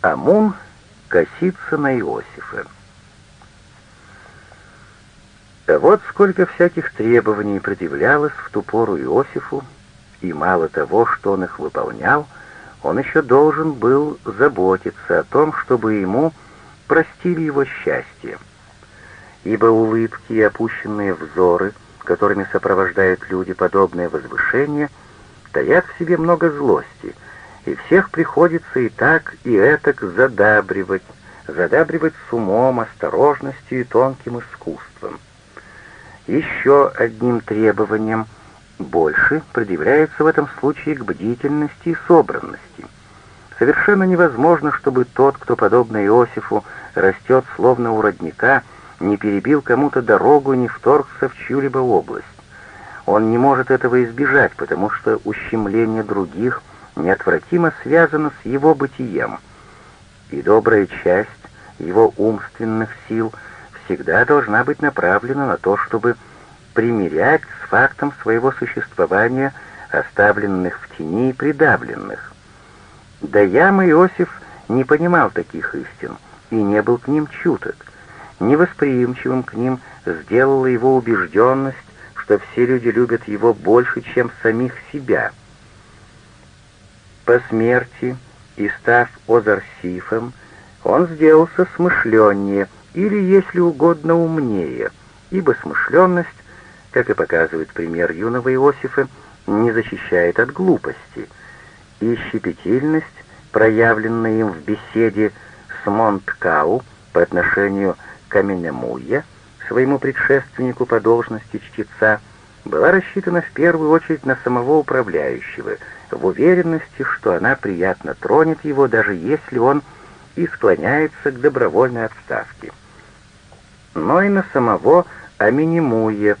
Амун косится на Иосифа. Вот сколько всяких требований предъявлялось в ту пору Иосифу, и мало того, что он их выполнял, он еще должен был заботиться о том, чтобы ему простили его счастье. Ибо улыбки и опущенные взоры, которыми сопровождают люди подобное возвышение, таят в себе много злости, и всех приходится и так, и этак задабривать, задабривать с умом, осторожностью и тонким искусством. Еще одним требованием больше предъявляется в этом случае к бдительности и собранности. Совершенно невозможно, чтобы тот, кто, подобно Иосифу, растет словно у родника, не перебил кому-то дорогу и не вторгся в чью-либо область. Он не может этого избежать, потому что ущемление других неотвратимо связано с его бытием, и добрая часть его умственных сил всегда должна быть направлена на то, чтобы примирять с фактом своего существования оставленных в тени и придавленных. Да Ям Иосиф не понимал таких истин и не был к ним чуток. Невосприимчивым к ним сделала его убежденность, что все люди любят его больше, чем самих себя. По смерти и став Озарсифом, он сделался смышленнее или, если угодно, умнее, ибо смышленность, как и показывает пример юного Иосифа, не защищает от глупости, и щепетильность, проявленная им в беседе с Монткау по отношению к Аминемуе, своему предшественнику по должности чтеца, была рассчитана в первую очередь на самого управляющего, в уверенности, что она приятно тронет его, даже если он и склоняется к добровольной отставке. Но и на самого Аминимуя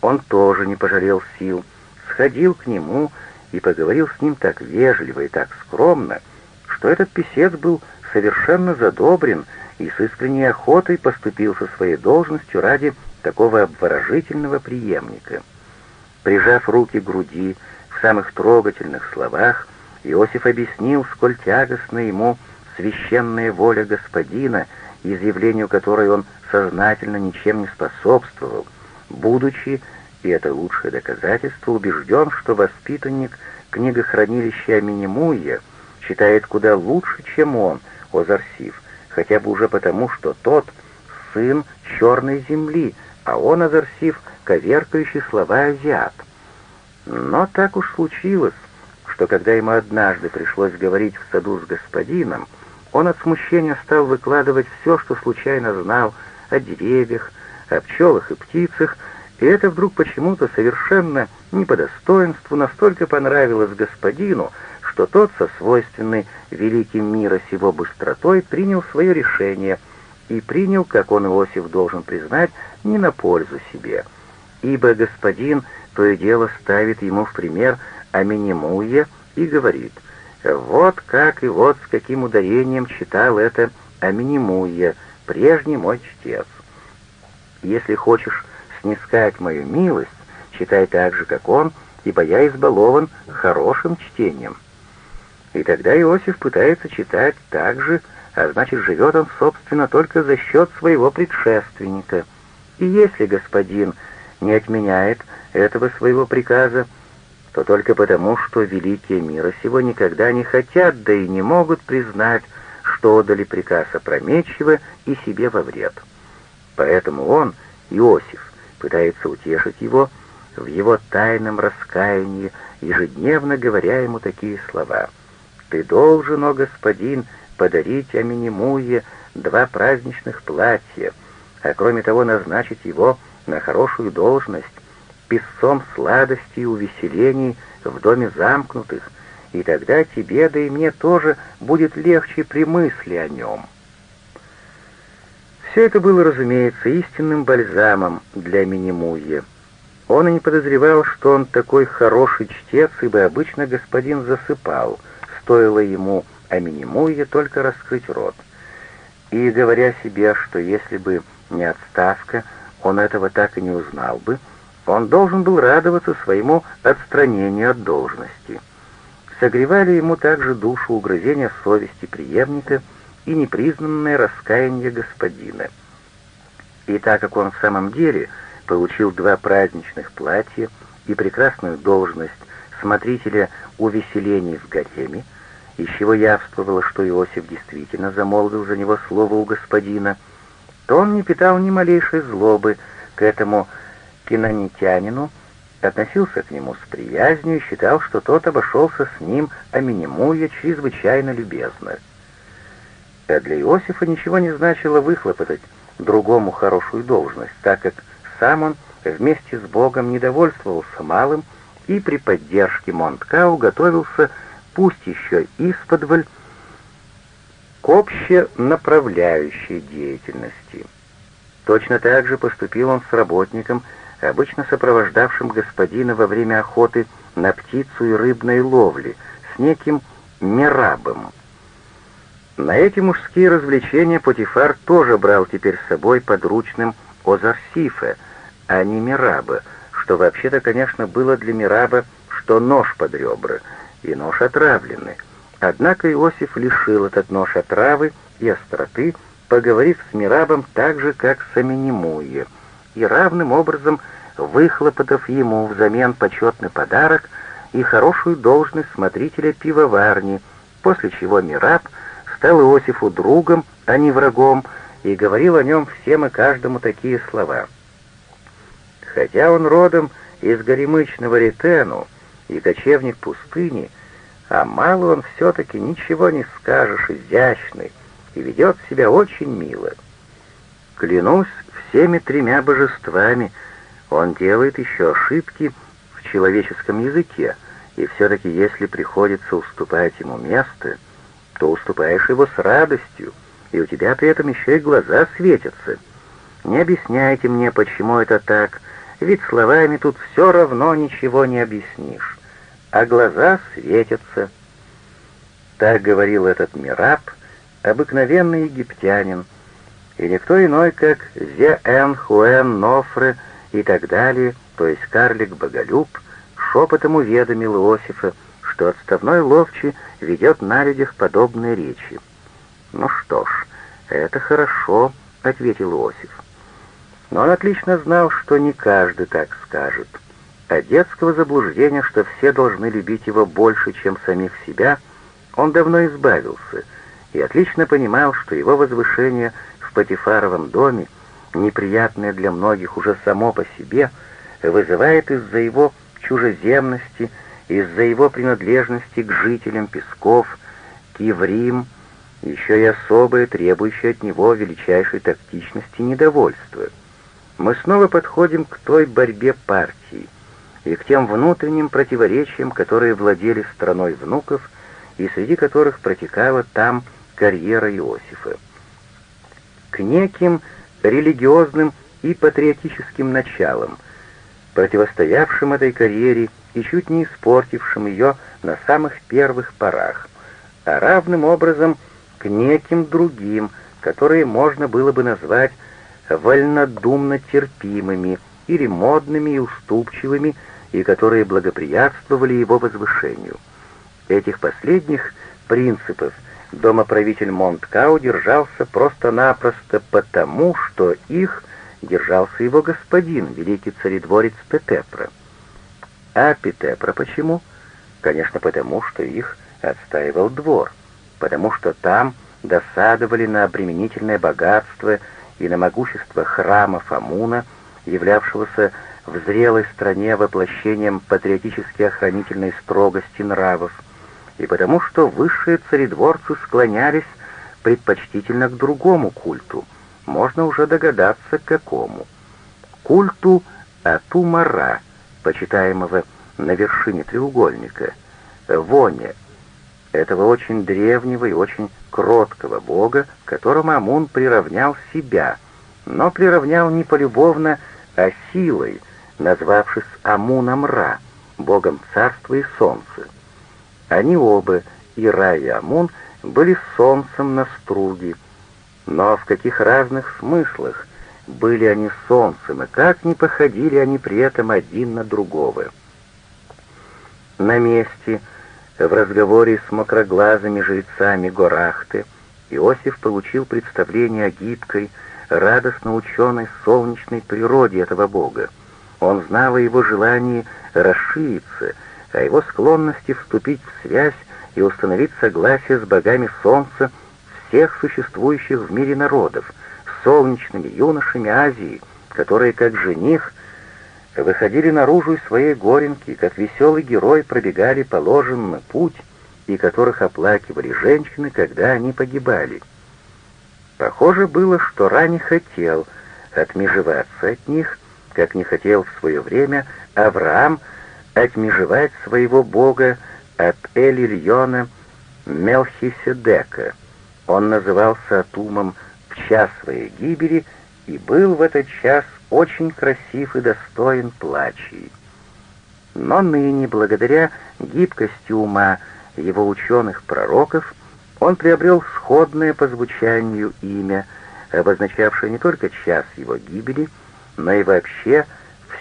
он тоже не пожалел сил, сходил к нему и поговорил с ним так вежливо и так скромно, что этот писец был совершенно задобрен и с искренней охотой поступил со своей должностью ради такого обворожительного преемника. Прижав руки к груди самых трогательных словах, Иосиф объяснил, сколь тягостно ему священная воля господина, изъявлению которой он сознательно ничем не способствовал, будучи, и это лучшее доказательство, убежден, что воспитанник книгохранилища Аминимуя читает куда лучше, чем он, Озарсив, хотя бы уже потому, что тот — сын черной земли, а он, Озарсив, коверкающий слова азиат. Но так уж случилось, что когда ему однажды пришлось говорить в саду с господином, он от смущения стал выкладывать все, что случайно знал о деревьях, о пчелах и птицах, и это вдруг почему-то совершенно не по достоинству настолько понравилось господину, что тот со свойственной великим мира сего быстротой принял свое решение и принял, как он Иосиф должен признать, не на пользу себе, ибо господин то и дело ставит ему в пример Аминимуе и говорит — вот как и вот с каким ударением читал это Аминимуя, прежний мой чтец. Если хочешь снискать мою милость, читай так же, как он, ибо я избалован хорошим чтением. И тогда Иосиф пытается читать так же, а значит, живет он, собственно, только за счет своего предшественника. И если господин не отменяет этого своего приказа, то только потому, что великие мира сего никогда не хотят, да и не могут признать, что отдали приказ опрометчиво и себе во вред. Поэтому он, Иосиф, пытается утешить его в его тайном раскаянии, ежедневно говоря ему такие слова. «Ты должен, о господин, подарить Аминимуе два праздничных платья, а кроме того назначить его на хорошую должность, песцом сладостей и увеселений в доме замкнутых, и тогда тебе, да и мне тоже будет легче при мысли о нем. Все это было, разумеется, истинным бальзамом для Минимуя. Он и не подозревал, что он такой хороший чтец, ибо обычно господин засыпал, стоило ему о Минимуе только раскрыть рот. И говоря себе, что если бы не отставка, он этого так и не узнал бы, он должен был радоваться своему отстранению от должности. Согревали ему также душу угрызения совести преемника, и непризнанное раскаяние господина. И так как он в самом деле получил два праздничных платья и прекрасную должность смотрителя увеселений в гареме, из чего явствовало, что Иосиф действительно замолвил за него слово у господина, то он не питал ни малейшей злобы к этому кинонитянину, относился к нему с приязнью и считал, что тот обошелся с ним, аминимуя чрезвычайно любезно. А для Иосифа ничего не значило выхлопотать другому хорошую должность, так как сам он вместе с Богом недовольствовался малым и при поддержке Монткау готовился, пусть еще исподволь, к общенаправляющей деятельности. Точно так же поступил он с работником, обычно сопровождавшим господина во время охоты на птицу и рыбной ловли, с неким Мерабом. На эти мужские развлечения Потифар тоже брал теперь с собой подручным Озарсифа, а не Мираба, что вообще-то, конечно, было для Мираба, что нож под ребра, и нож отравленный. Однако Иосиф лишил этот нож отравы и остроты, поговорив с Мирабом так же, как с Аминемуе, и равным образом выхлопотав ему взамен почетный подарок и хорошую должность смотрителя пивоварни, после чего Мираб стал Иосифу другом, а не врагом, и говорил о нем всем и каждому такие слова. Хотя он родом из горемычного Ретену и кочевник пустыни, а мало он все-таки ничего не скажешь, изящный, и ведет себя очень мило. Клянусь всеми тремя божествами, он делает еще ошибки в человеческом языке, и все-таки если приходится уступать ему место — то уступаешь его с радостью, и у тебя при этом еще и глаза светятся. Не объясняйте мне, почему это так, ведь словами тут все равно ничего не объяснишь, а глаза светятся. Так говорил этот Мираб, обыкновенный египтянин, и никто иной, как Зе-Эн, Хуэн, Нофре и так далее, то есть карлик-боголюб, шепотом уведомил Иосифа, что отставной ловчий ведет на людях подобные речи. «Ну что ж, это хорошо», — ответил Иосиф. Но он отлично знал, что не каждый так скажет. А детского заблуждения, что все должны любить его больше, чем самих себя, он давно избавился и отлично понимал, что его возвышение в Патифаровом доме, неприятное для многих уже само по себе, вызывает из-за его чужеземности из-за его принадлежности к жителям Песков, к евреям, еще и особое, требующее от него величайшей тактичности недовольство. Мы снова подходим к той борьбе партии и к тем внутренним противоречиям, которые владели страной внуков и среди которых протекала там карьера Иосифа. К неким религиозным и патриотическим началам, противостоявшим этой карьере и чуть не испортившим ее на самых первых порах, а равным образом к неким другим, которые можно было бы назвать вольнодумно терпимыми или модными и уступчивыми, и которые благоприятствовали его возвышению. Этих последних принципов домоправитель Монткау держался просто-напросто потому, что их держался его господин, великий царедворец Петепра. А Питепра почему? Конечно, потому что их отстаивал двор, потому что там досадовали на обременительное богатство и на могущество храма Фамуна, являвшегося в зрелой стране воплощением патриотически охранительной строгости нравов, и потому что высшие царедворцы склонялись предпочтительно к другому культу, можно уже догадаться, к какому. Культу Атумара — почитаемого на вершине треугольника, Воне, этого очень древнего и очень кроткого бога, которому Амун приравнял себя, но приравнял не полюбовно, а силой, назвавшись Амуном Ра, богом царства и солнца. Они оба, и Ра, и Амун, были солнцем на струге, но в каких разных смыслах были они солнцем, и как не походили они при этом один на другого. На месте, в разговоре с мокроглазыми жрецами Горахты Иосиф получил представление о гибкой, радостно ученой солнечной природе этого бога. Он знал о его желании расшириться, о его склонности вступить в связь и установить согласие с богами солнца всех существующих в мире народов, солнечными юношами Азии, которые, как жених, выходили наружу из своей горенки, как веселый герой пробегали положенный путь, и которых оплакивали женщины, когда они погибали. Похоже было, что Ра не хотел отмежеваться от них, как не хотел в свое время Авраам отмежевать своего бога от Эль-Ильона Мелхиседека. Он назывался Атумом в час своей гибели и был в этот час очень красив и достоин плачей. Но ныне, благодаря гибкости ума его ученых-пророков, он приобрел сходное по звучанию имя, обозначавшее не только час его гибели, но и вообще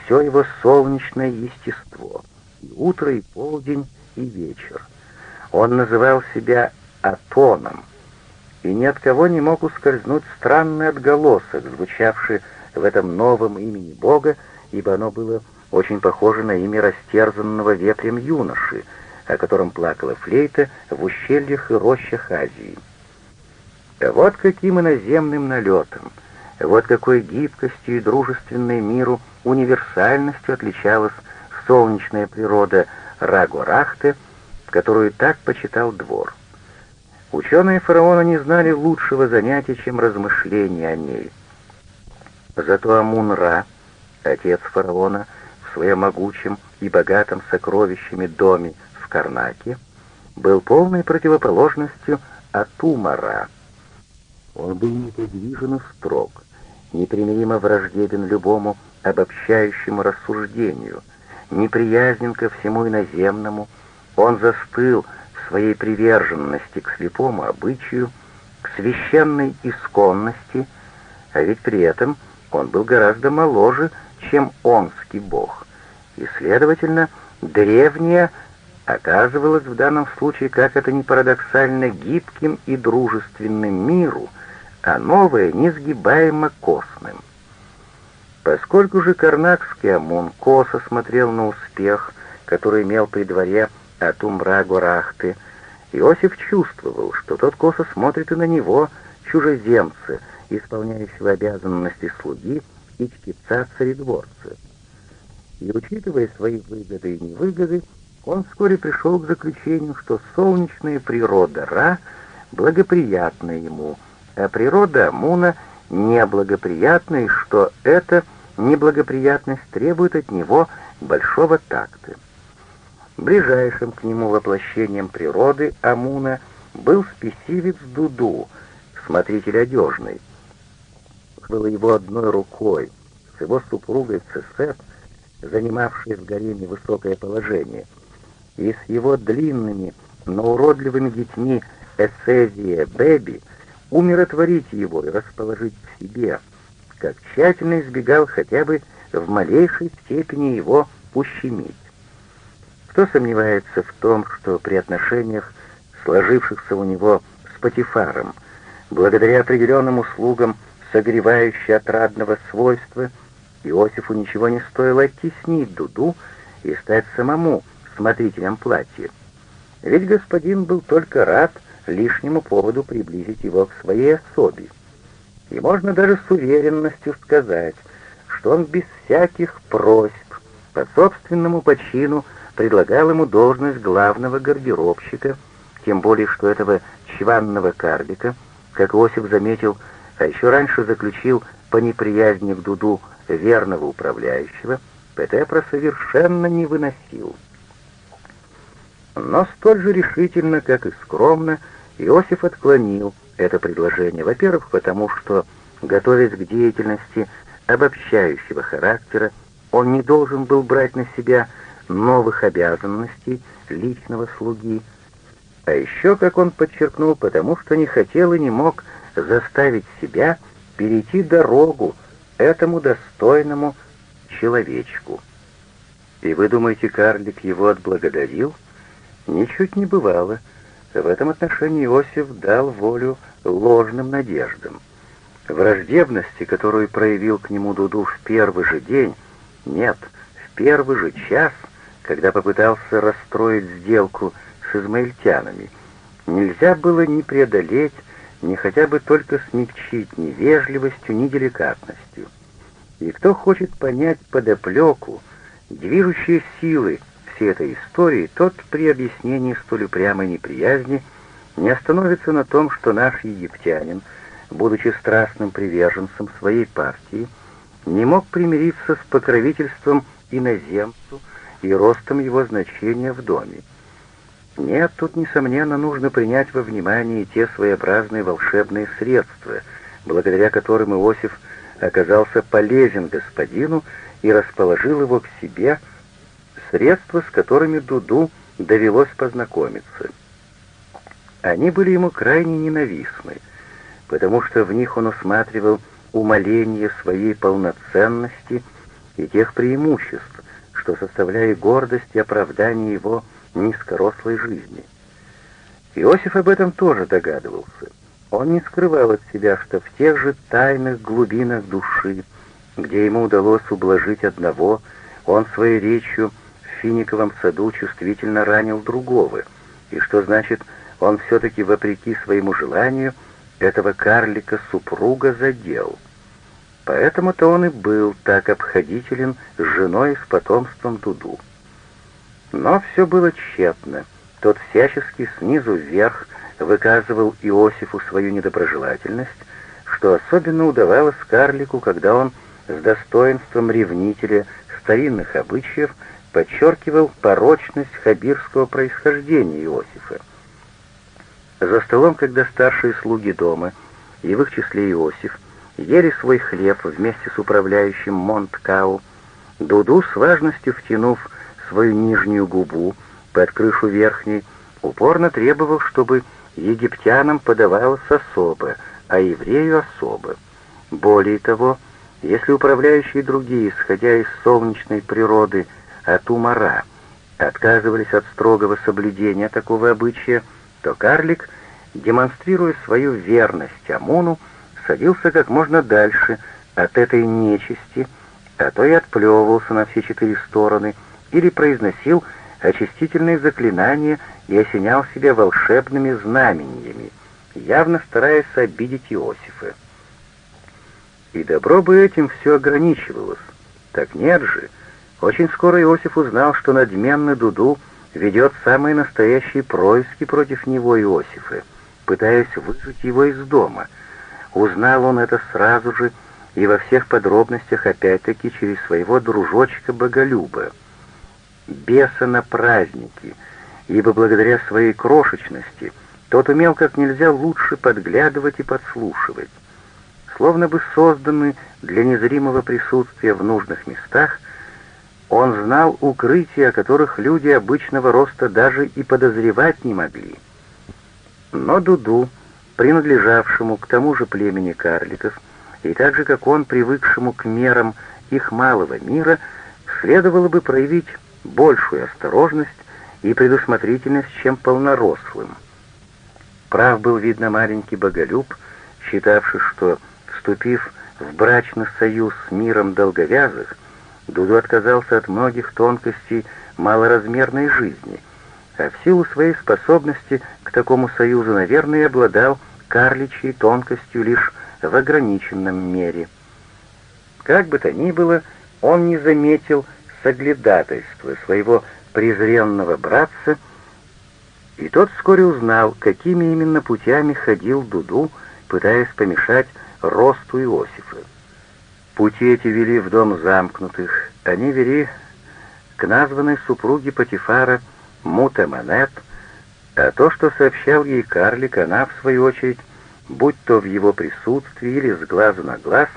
все его солнечное естество, и утро, и полдень, и вечер. Он называл себя Атоном, и ни от кого не мог ускользнуть странный отголосок, звучавший в этом новом имени Бога, ибо оно было очень похоже на имя растерзанного ветрем юноши, о котором плакала флейта в ущельях и рощах Азии. Вот каким иноземным налетом, вот какой гибкостью и дружественной миру универсальностью отличалась солнечная природа Рагорахте, которую так почитал двор. Ученые фараона не знали лучшего занятия, чем размышления о ней. Зато Амун-Ра, отец фараона, в своем могучем и богатом сокровищами доме в Карнаке, был полной противоположностью Атумара. Он был неподвижен и строг, непримиримо враждебен любому обобщающему рассуждению, неприязнен ко всему иноземному, он застыл в своей приверженности к слепому обычаю, к священной исконности, а ведь при этом он был гораздо моложе, чем онский бог, и, следовательно, древнее оказывалось в данном случае, как это ни парадоксально, гибким и дружественным миру, а новое несгибаемо костным. Поскольку же карнакский Амун косо смотрел на успех, который имел при дворе Атумбра Горахты, Иосиф чувствовал, что тот косо смотрит и на него, чужеземцы, исполняющего обязанности слуги и чтеца царедворца. И учитывая свои выгоды и невыгоды, он вскоре пришел к заключению, что солнечная природа Ра благоприятна ему, а природа Амуна неблагоприятна, и что эта неблагоприятность требует от него большого такта. Ближайшим к нему воплощением природы Амуна был спесивец Дуду, смотритель одежный. Было его одной рукой, с его супругой Цесет, занимавшей в гареме высокое положение, и с его длинными, но уродливыми детьми Эсезия Бэби умиротворить его и расположить к себе, как тщательно избегал хотя бы в малейшей степени его ущемить. Кто сомневается в том, что при отношениях, сложившихся у него с Патифаром, благодаря определенным услугам согревающей отрадного свойства, Иосифу ничего не стоило оттеснить Дуду и стать самому смотрителем платья. Ведь господин был только рад лишнему поводу приблизить его к своей особе. И можно даже с уверенностью сказать, что он без всяких просьб по собственному почину предлагал ему должность главного гардеробщика, тем более что этого чванного карлика, как Осип заметил, а еще раньше заключил по неприязни к Дуду верного управляющего, Петепра совершенно не выносил. Но столь же решительно, как и скромно, Иосиф отклонил это предложение, во-первых, потому что, готовясь к деятельности обобщающего характера, он не должен был брать на себя новых обязанностей личного слуги, а еще, как он подчеркнул, потому что не хотел и не мог заставить себя перейти дорогу этому достойному человечку. И вы думаете, карлик его отблагодарил? Ничуть не бывало. В этом отношении Иосиф дал волю ложным надеждам. Враждебности, которую проявил к нему Дуду в первый же день, нет, в первый же час, когда попытался расстроить сделку с измаильтянами, нельзя было ни преодолеть, ни хотя бы только смягчить ни вежливостью, ни деликатностью. И кто хочет понять подоплеку, движущие силы всей этой истории, тот при объяснении столь упрямой неприязни не остановится на том, что наш египтянин, будучи страстным приверженцем своей партии, не мог примириться с покровительством иноземцу и ростом его значения в доме. Нет, тут, несомненно, нужно принять во внимание те своеобразные волшебные средства, благодаря которым Иосиф оказался полезен господину и расположил его к себе, средства, с которыми Дуду довелось познакомиться. Они были ему крайне ненавистны, потому что в них он усматривал умоление своей полноценности и тех преимуществ, что составляли гордость и оправдание его низкорослой жизни. Иосиф об этом тоже догадывался. Он не скрывал от себя, что в тех же тайных глубинах души, где ему удалось ублажить одного, он своей речью финиковом саду чувствительно ранил другого, и что значит, он все-таки, вопреки своему желанию, этого карлика-супруга задел. Поэтому-то он и был так обходителен с женой с потомством Дуду. Но все было тщетно. Тот всячески снизу вверх выказывал Иосифу свою недоброжелательность, что особенно удавалось карлику, когда он с достоинством ревнителя старинных обычаев подчеркивал порочность хабирского происхождения Иосифа. За столом, когда старшие слуги дома, и в их числе Иосиф, ели свой хлеб вместе с управляющим Монткау, Дуду с важностью втянув свою нижнюю губу под крышу верхней, упорно требовал, чтобы египтянам подавалось особо, а еврею особо. Более того, если управляющие другие, исходя из солнечной природы от умара, отказывались от строгого соблюдения такого обычая, то карлик, демонстрируя свою верность Амуну, садился как можно дальше от этой нечисти, а то и отплевывался на все четыре стороны — или произносил очистительные заклинания и осенял себя волшебными знамениями, явно стараясь обидеть Иосифа. И добро бы этим все ограничивалось. Так нет же. Очень скоро Иосиф узнал, что надменный Дуду ведет самые настоящие происки против него Иосифа, пытаясь выжить его из дома. Узнал он это сразу же и во всех подробностях опять-таки через своего дружочка Боголюба беса на праздники, ибо благодаря своей крошечности тот умел как нельзя лучше подглядывать и подслушивать. Словно бы созданный для незримого присутствия в нужных местах, он знал укрытия, о которых люди обычного роста даже и подозревать не могли. Но Дуду, принадлежавшему к тому же племени карликов, и так же, как он, привыкшему к мерам их малого мира, следовало бы проявить большую осторожность и предусмотрительность, чем полнорослым. Прав был, видно, маленький боголюб, считавший, что, вступив в брачный союз с миром долговязых, Дуду отказался от многих тонкостей малоразмерной жизни, а в силу своей способности к такому союзу, наверное, обладал карличьей тонкостью лишь в ограниченном мере. Как бы то ни было, он не заметил, соглядатайства своего презренного братца, и тот вскоре узнал, какими именно путями ходил Дуду, пытаясь помешать росту Иосифа. Пути эти вели в дом замкнутых, они вели к названной супруге Патифара Мутаманет, а то, что сообщал ей карлик, она, в свою очередь, будь то в его присутствии или с глазу на глаз,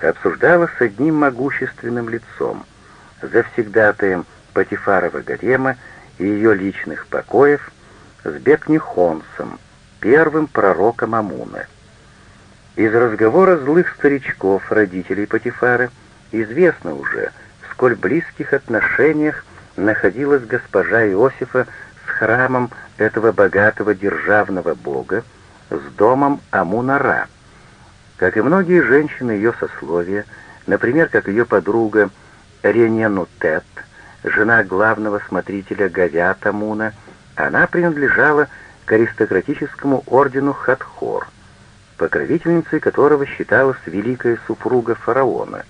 обсуждала с одним могущественным лицом — завсегдатаем Патифарова гарема и ее личных покоев с Бекнихонсом, первым пророком Амуна. Из разговора злых старичков, родителей Патифара, известно уже, в сколь близких отношениях находилась госпожа Иосифа с храмом этого богатого державного бога, с домом Амунара. Как и многие женщины ее сословия, например, как ее подруга Рененутет, жена главного смотрителя говят Амуна, она принадлежала к аристократическому ордену Хатхор, покровительницей которого считалась великая супруга фараона,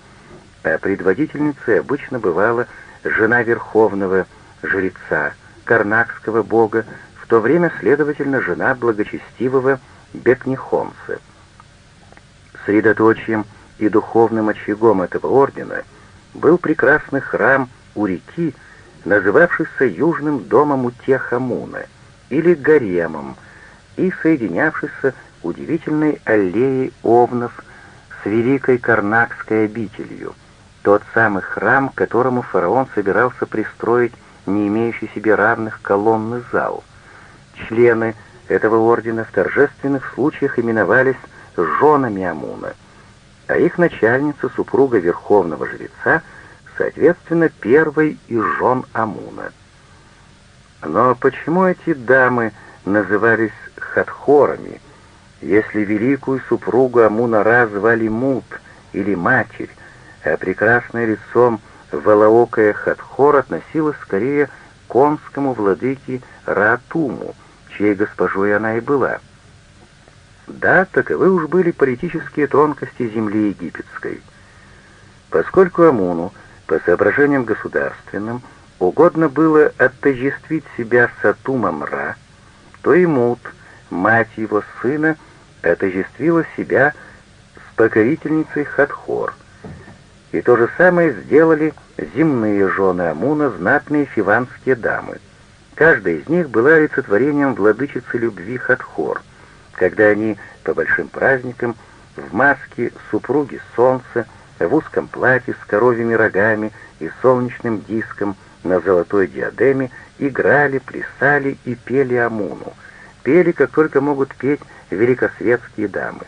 а предводительницей обычно бывала жена верховного жреца, карнакского бога, в то время, следовательно, жена благочестивого Бекнихонца. Средоточием и духовным очагом этого ордена был прекрасный храм у реки, называвшийся Южным домом Утехамуна — или гаремом и соединявшийся удивительной аллеей овнов с великой Карнакской обителью, тот самый храм, которому фараон собирался пристроить не имеющий себе равных колонный зал. Члены этого ордена в торжественных случаях именовались женами Амуна, а их начальница, супруга верховного жреца, соответственно, первой из жен Амуна. Но почему эти дамы назывались хатхорами, если великую супругу Амуна-Ра звали Мут или Матерь, а прекрасное лицом Валаокая Хатхор относилась скорее к конскому владыке Раатуму, чьей госпожой она и была. Да, таковы уж были политические тонкости земли египетской. Поскольку Амуну, по соображениям государственным, угодно было отождествить себя с Атумом Ра, то и Мут, мать его сына, отождествила себя с покорительницей Хатхор. И то же самое сделали земные жены Амуна, знатные фиванские дамы. Каждая из них была олицетворением владычицы любви Хатхор, когда они по большим праздникам в маске супруги солнца, в узком платье с коровьими рогами и солнечным диском – на золотой диадеме, играли, плясали и пели Амуну. Пели, как только могут петь великосветские дамы.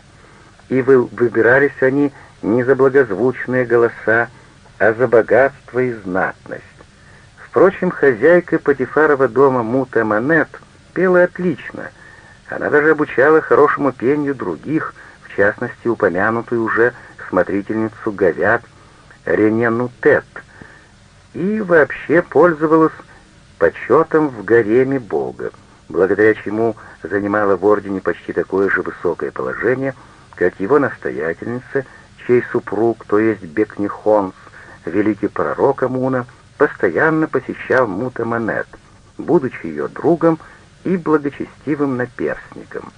И вы, выбирались они не за благозвучные голоса, а за богатство и знатность. Впрочем, хозяйка Патифарова дома Мута Манет пела отлично. Она даже обучала хорошему пению других, в частности, упомянутую уже смотрительницу говяд Рененутет — и вообще пользовалась почетом в гареме Бога, благодаря чему занимала в ордене почти такое же высокое положение, как его настоятельница, чей супруг, то есть Бекнихонс, великий пророк Амуна, постоянно посещал Мутаманет, будучи ее другом и благочестивым наперсником.